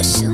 But